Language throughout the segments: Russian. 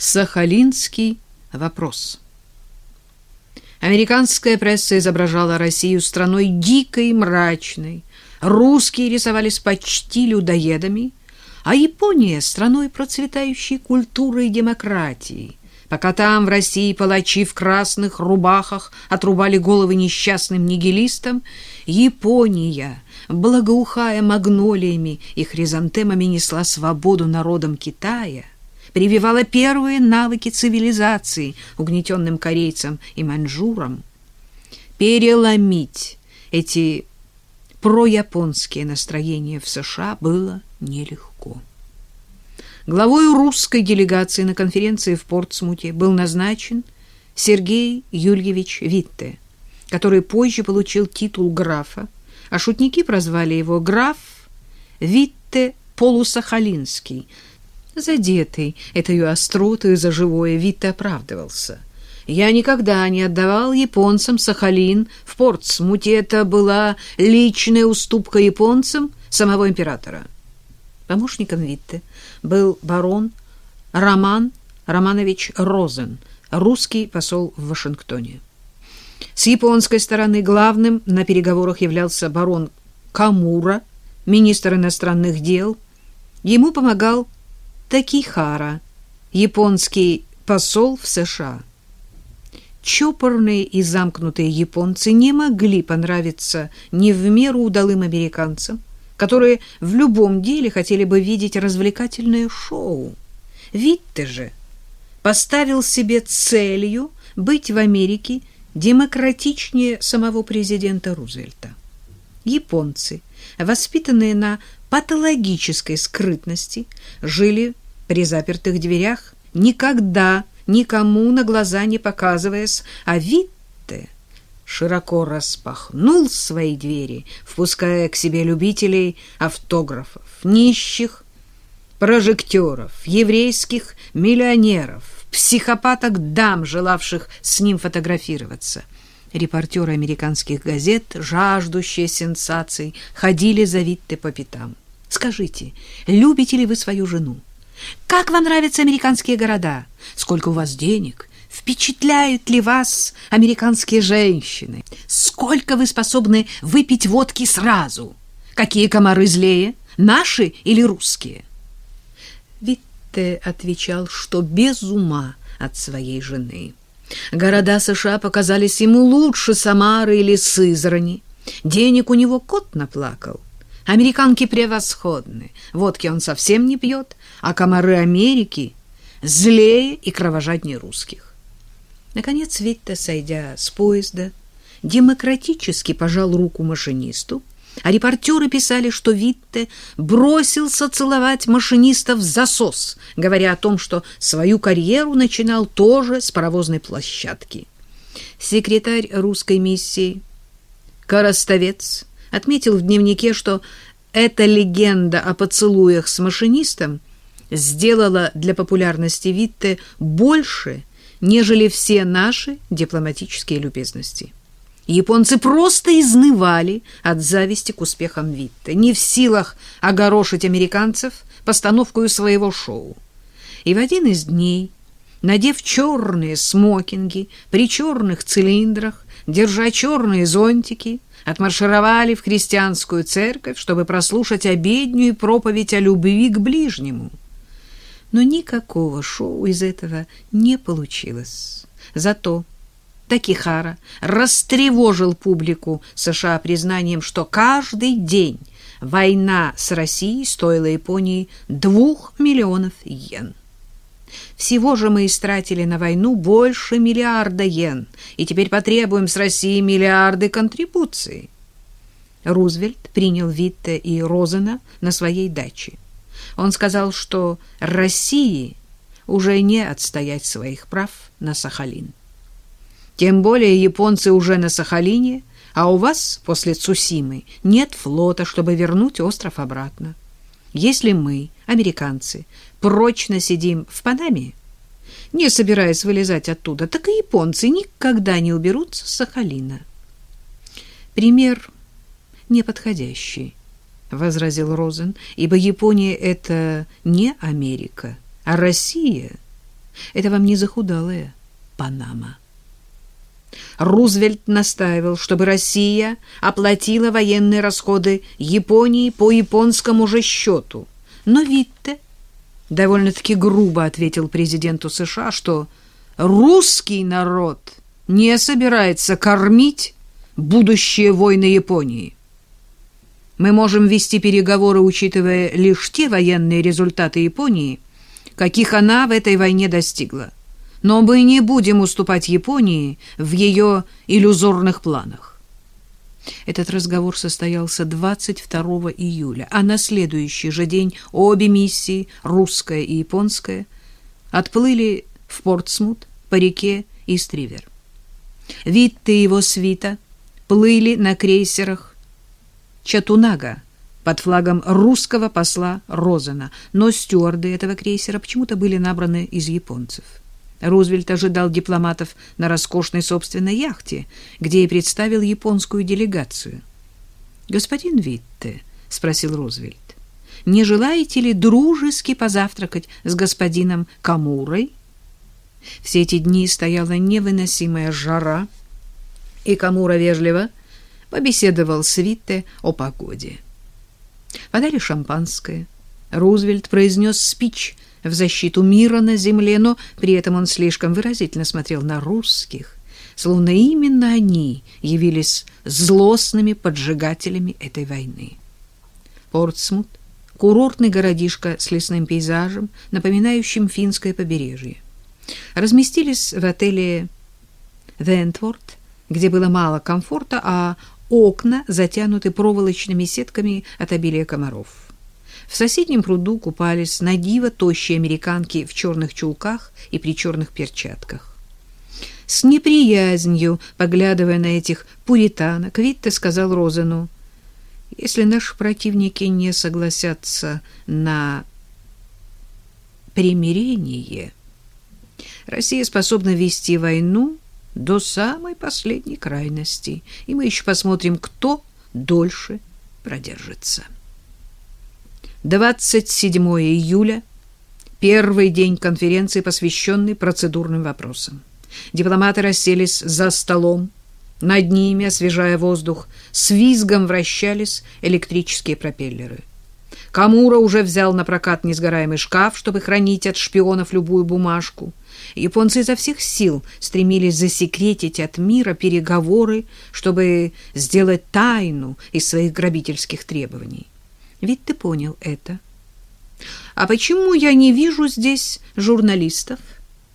Сахалинский вопрос. Американская пресса изображала Россию страной дикой и мрачной. Русские рисовались почти людоедами, а Япония — страной процветающей культурой и демократии. Пока там, в России, палачи в красных рубахах отрубали головы несчастным нигилистам, Япония, благоухая магнолиями и хризантемами, несла свободу народам Китая — прививала первые навыки цивилизации угнетенным корейцам и маньчжурам. Переломить эти прояпонские настроения в США было нелегко. Главой русской делегации на конференции в Портсмуте был назначен Сергей Юльевич Витте, который позже получил титул графа, а шутники прозвали его граф Витте Полусахалинский – Задетый этой остротой за живое, Витте оправдывался. Я никогда не отдавал японцам Сахалин в Портсмуте. Это была личная уступка японцам самого императора. Помощником Витте был барон Роман Романович Розен, русский посол в Вашингтоне. С японской стороны главным на переговорах являлся барон Камура, министр иностранных дел. Ему помогал Такихара, японский посол в США. Чопорные и замкнутые японцы не могли понравиться не в меру удалым американцам, которые в любом деле хотели бы видеть развлекательное шоу. Витте же поставил себе целью быть в Америке демократичнее самого президента Рузвельта. Японцы, воспитанные на патологической скрытности, жили при запертых дверях, никогда никому на глаза не показываясь, а Витте широко распахнул свои двери, впуская к себе любителей автографов, нищих, прожекторов, еврейских миллионеров, психопаток дам, желавших с ним фотографироваться. Репортеры американских газет, жаждущие сенсаций, ходили за Витте по пятам. Скажите, любите ли вы свою жену? Как вам нравятся американские города? Сколько у вас денег? Впечатляют ли вас американские женщины? Сколько вы способны выпить водки сразу? Какие комары злее, наши или русские? Витте отвечал, что без ума от своей жены. Города США показались ему лучше Самары или Сызрани. Денег у него кот наплакал. Американки превосходны. Водки он совсем не пьет, а комары Америки злее и кровожаднее русских. Наконец Витте, сойдя с поезда, демократически пожал руку машинисту, а репортеры писали, что Витте бросился целовать машинистов в засос, говоря о том, что свою карьеру начинал тоже с паровозной площадки. Секретарь русской миссии Коростовец отметил в дневнике, что эта легенда о поцелуях с машинистом сделала для популярности Витте больше, нежели все наши дипломатические любезности. Японцы просто изнывали от зависти к успехам Витте, не в силах огорошить американцев постановкой своего шоу. И в один из дней, надев черные смокинги при черных цилиндрах, держа черные зонтики, отмаршировали в христианскую церковь, чтобы прослушать обедню и проповедь о любви к ближнему. Но никакого шоу из этого не получилось. Зато Такихара растревожил публику США признанием, что каждый день война с Россией стоила Японии двух миллионов йен. Всего же мы истратили на войну больше миллиарда йен, и теперь потребуем с России миллиарды контрибуций. Рузвельт принял Витте и Розена на своей даче. Он сказал, что России уже не отстоять своих прав на Сахалин. Тем более японцы уже на Сахалине, а у вас после Цусимы нет флота, чтобы вернуть остров обратно. Если мы, американцы, прочно сидим в Панаме, не собираясь вылезать оттуда, так и японцы никогда не уберутся с Сахалина. Пример неподходящий, возразил Розен, ибо Япония это не Америка, а Россия Это вам не захудалая Панама. Рузвельт настаивал, чтобы Россия оплатила военные расходы Японии по японскому же счету. Но Витте довольно-таки грубо ответил президенту США, что русский народ не собирается кормить будущие войны Японии. Мы можем вести переговоры, учитывая лишь те военные результаты Японии, каких она в этой войне достигла. Но мы не будем уступать Японии в ее иллюзорных планах. Этот разговор состоялся 22 июля, а на следующий же день обе миссии, русская и японская, отплыли в Портсмут по реке Истривер. Витте и его свита плыли на крейсерах Чатунага под флагом русского посла Розена, но стюарды этого крейсера почему-то были набраны из японцев. Рузвельт ожидал дипломатов на роскошной собственной яхте, где и представил японскую делегацию. «Господин Витте», — спросил Рузвельт, — «не желаете ли дружески позавтракать с господином Камурой?» Все эти дни стояла невыносимая жара, и Камура вежливо побеседовал с Витте о погоде. Подали шампанское. Рузвельт произнес спич — в защиту мира на земле, но при этом он слишком выразительно смотрел на русских, словно именно они явились злостными поджигателями этой войны. Портсмут — курортный городишко с лесным пейзажем, напоминающим финское побережье. Разместились в отеле «Вентворд», где было мало комфорта, а окна затянуты проволочными сетками от обилия комаров. В соседнем пруду купались на диво тощие американки в черных чулках и при черных перчатках. С неприязнью, поглядывая на этих пуританок, Витте сказал Розену, «Если наши противники не согласятся на примирение, Россия способна вести войну до самой последней крайности, и мы еще посмотрим, кто дольше продержится». 27 июля, первый день конференции, посвященный процедурным вопросам. Дипломаты расселись за столом, над ними, освежая воздух, с визгом вращались электрические пропеллеры. Камура уже взял на прокат несгораемый шкаф, чтобы хранить от шпионов любую бумажку. Японцы изо всех сил стремились засекретить от мира переговоры, чтобы сделать тайну из своих грабительских требований. Ведь ты понял это. А почему я не вижу здесь журналистов?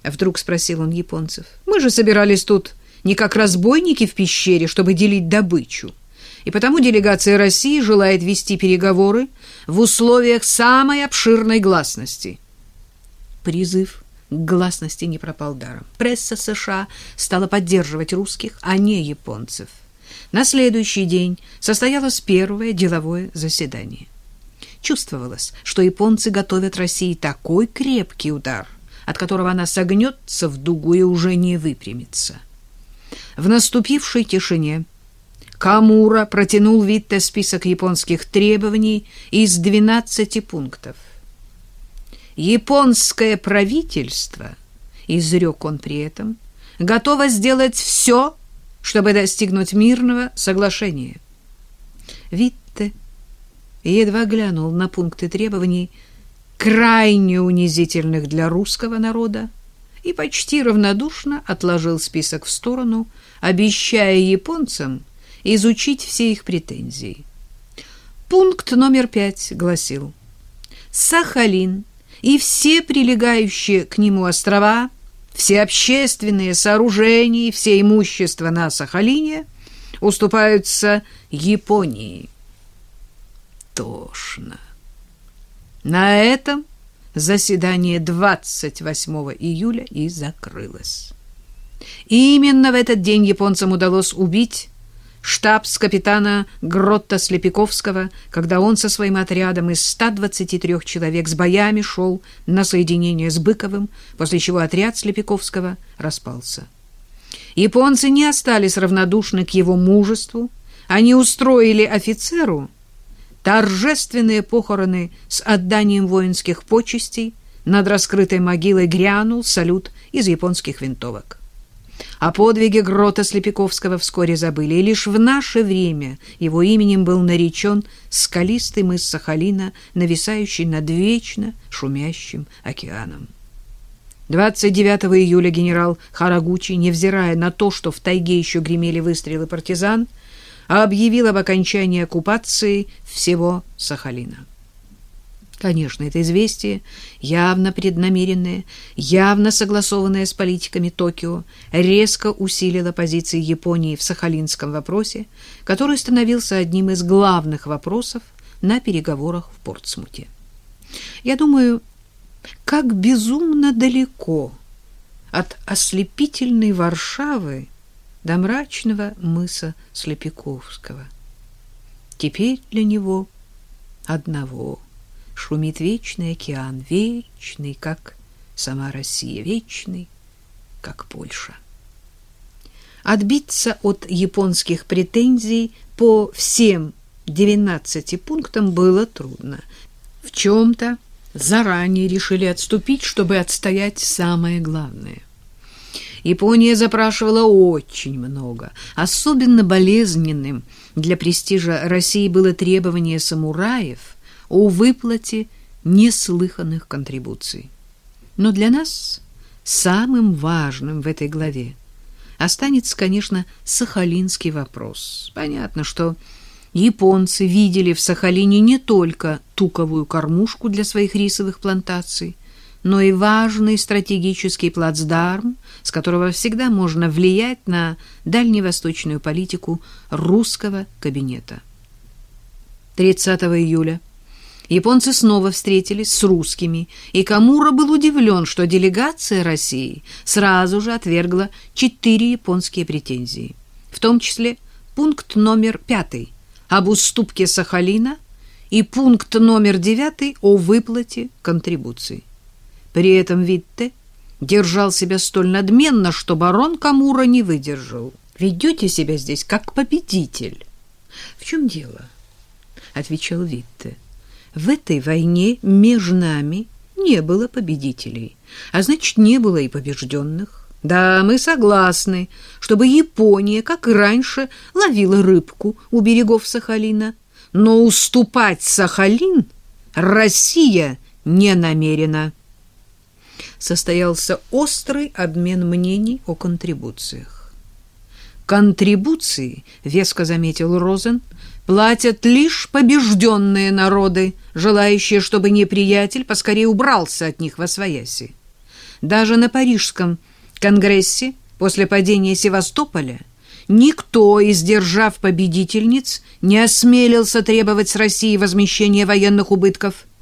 Вдруг спросил он японцев. Мы же собирались тут не как разбойники в пещере, чтобы делить добычу. И потому делегация России желает вести переговоры в условиях самой обширной гласности. Призыв к гласности не пропал даром. Пресса США стала поддерживать русских, а не японцев. На следующий день состоялось первое деловое заседание. Чувствовалось, что японцы готовят России такой крепкий удар, от которого она согнется в дугу и уже не выпрямится. В наступившей тишине Камура протянул Витте список японских требований из 12 пунктов. Японское правительство, изрек он при этом, готово сделать все, чтобы достигнуть мирного соглашения. Витте и едва глянул на пункты требований, крайне унизительных для русского народа, и почти равнодушно отложил список в сторону, обещая японцам изучить все их претензии. Пункт номер пять гласил «Сахалин и все прилегающие к нему острова, все общественные сооружения и все имущество на Сахалине уступаются Японии» тошно. На этом заседание 28 июля и закрылось. И именно в этот день японцам удалось убить штабс-капитана Гротта Слепиковского, когда он со своим отрядом из 123 человек с боями шел на соединение с Быковым, после чего отряд Слепиковского распался. Японцы не остались равнодушны к его мужеству, они устроили офицеру торжественные похороны с отданием воинских почестей над раскрытой могилой грянул салют из японских винтовок. О подвиге Грота Слепиковского вскоре забыли, и лишь в наше время его именем был наречен скалистый мыс Сахалина, нависающий над вечно шумящим океаном. 29 июля генерал Харагучи, невзирая на то, что в тайге еще гремели выстрелы партизан, объявил об окончании оккупации всего Сахалина. Конечно, это известие, явно преднамеренное, явно согласованное с политиками Токио, резко усилило позиции Японии в сахалинском вопросе, который становился одним из главных вопросов на переговорах в Портсмуте. Я думаю, как безумно далеко от ослепительной Варшавы до мрачного мыса Слепиковского. Теперь для него одного – шумит вечный океан, вечный, как сама Россия, вечный, как Польша. Отбиться от японских претензий по всем 19 пунктам было трудно. В чем-то заранее решили отступить, чтобы отстоять самое главное. Япония запрашивала очень много. Особенно болезненным для престижа России было требование самураев – о выплате неслыханных контрибуций. Но для нас самым важным в этой главе останется, конечно, сахалинский вопрос. Понятно, что японцы видели в Сахалине не только туковую кормушку для своих рисовых плантаций, но и важный стратегический плацдарм, с которого всегда можно влиять на дальневосточную политику русского кабинета. 30 июля Японцы снова встретились с русскими, и Камура был удивлен, что делегация России сразу же отвергла четыре японские претензии, в том числе пункт номер пятый об уступке Сахалина и пункт номер девятый о выплате контрибуций. При этом Витте держал себя столь надменно, что барон Камура не выдержал. «Ведете себя здесь как победитель». «В чем дело?» — отвечал Витте. В этой войне между нами не было победителей, а значит, не было и побежденных. Да, мы согласны, чтобы Япония, как и раньше, ловила рыбку у берегов Сахалина, но уступать Сахалин Россия не намерена. Состоялся острый обмен мнений о контрибуциях. Контрибуции, веско заметил Розен, платят лишь побежденные народы, желающие, чтобы неприятель поскорее убрался от них во свояси. Даже на Парижском конгрессе после падения Севастополя никто из держав победительниц не осмелился требовать с России возмещения военных убытков –